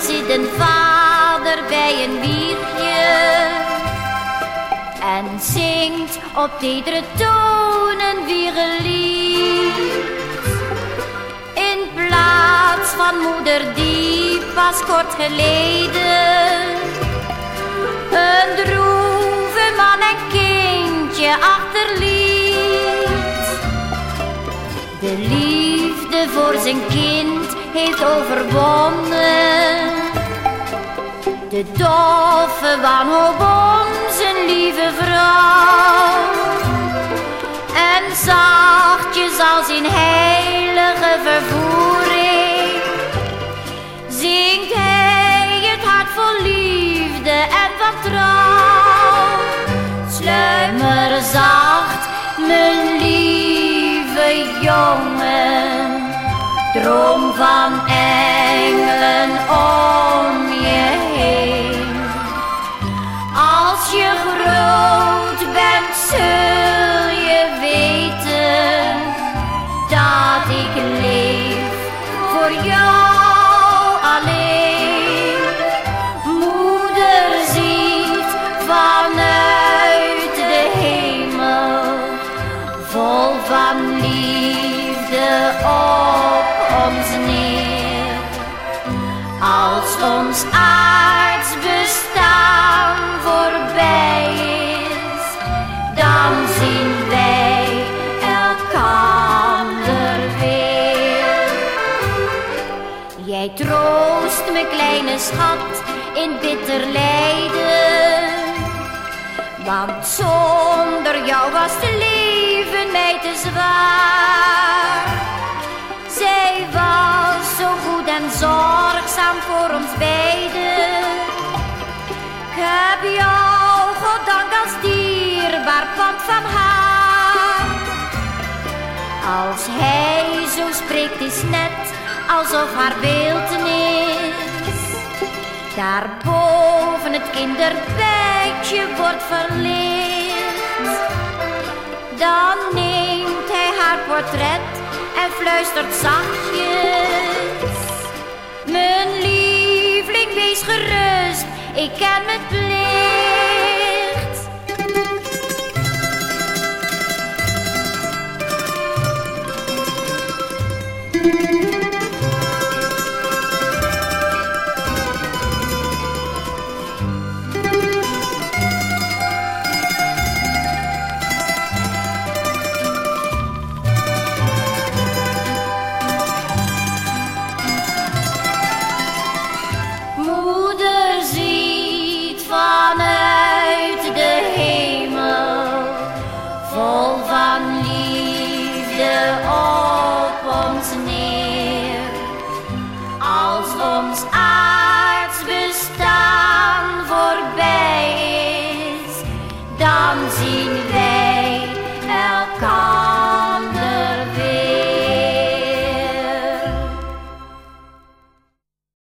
zit een vader bij een wiegje en zingt op iedere toon een wiegelied. In plaats van moeder die pas kort geleden een droeve man en kindje achterliet. De liefde voor zijn kind heeft overwonnen. De doffe wanhoop om zijn lieve vrouw. En zachtjes als in heilige vervoering zingt hij het hart vol liefde en van trouw. Sluimer zacht, mijn lieve jongen, droom van engelen om je heen. Als je groot bent, zul je weten dat ik leef voor jou ons aards bestaan voorbij is, dan zien wij elkander weer. Jij troost me kleine schat in bitter lijden. Want zonder jou was het leven mij te zwaar. Als hij zo spreekt is net alsof haar beeltenis Daarboven het kinderbijtje wordt verlicht. Dan neemt hij haar portret en fluistert zachtjes. Mijn lieveling, wees gerust, ik ken mijn plicht liefde op